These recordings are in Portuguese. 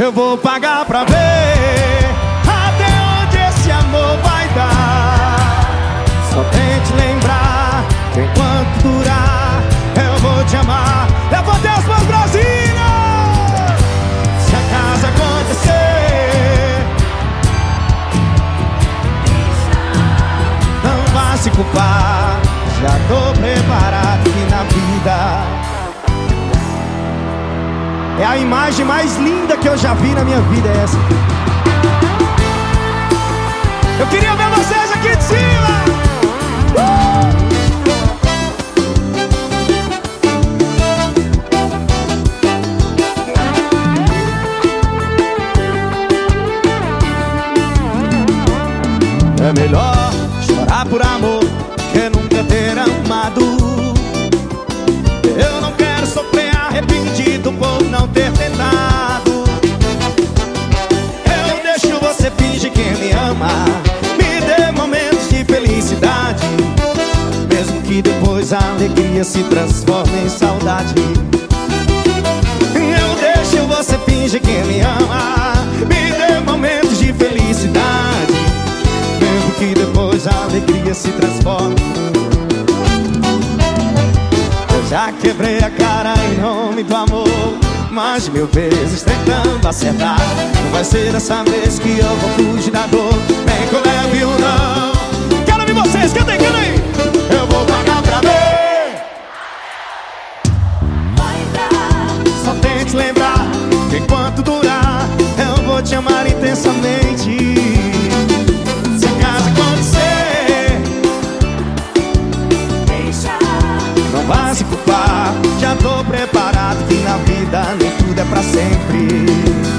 Eu vou pagar pra ver até onde esse amor vai dar. Só tente lembrar que enquanto durar, eu vou te amar. Levante as mãos, Brasília! Se acaso acontecer, não vá se culpar. Já tô preparado aqui na vida. É a imagem mais linda que eu já vi na minha vida, é essa. Eu queria ver vocês aqui de cima. Uh! É melhor chorar por amor que nunca ter amado. Depois a alegria se transforme em saudade. Eu deixo você fingir que me ama. Me dê momentos de felicidade. Mesmo que depois a alegria se transforme. Eu já quebrei a cara em nome do amor Mais mil vezes tentando acertar Não vai ser dessa vez que eu vou fugir da dor Nem que eu leve o não Tente lembrar que enquanto durar Eu vou te amar intensamente. Se acaso acontecer Não vá se culpar, já tô preparado Que na vida nem tudo é pra sempre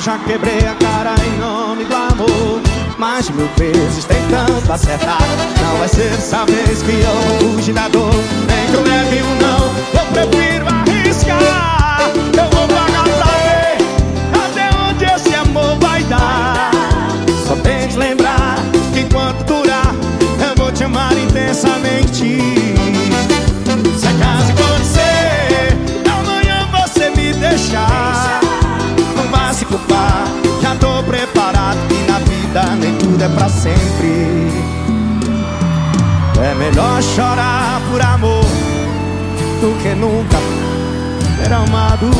já quebrei a cara em nome do amor. Mais mil vezes tentando acertar. Não vai ser dessa vez que eu vou fugir da dor Nem que eu leve um não, eu prefiro arriscar. Eu vou pagar pra ver Até onde esse amor vai dar. Só tente lembrar que enquanto durar Eu vou te amar intensamente tudo é pra sempre. É melhor chorar por amor Do que nunca ter amado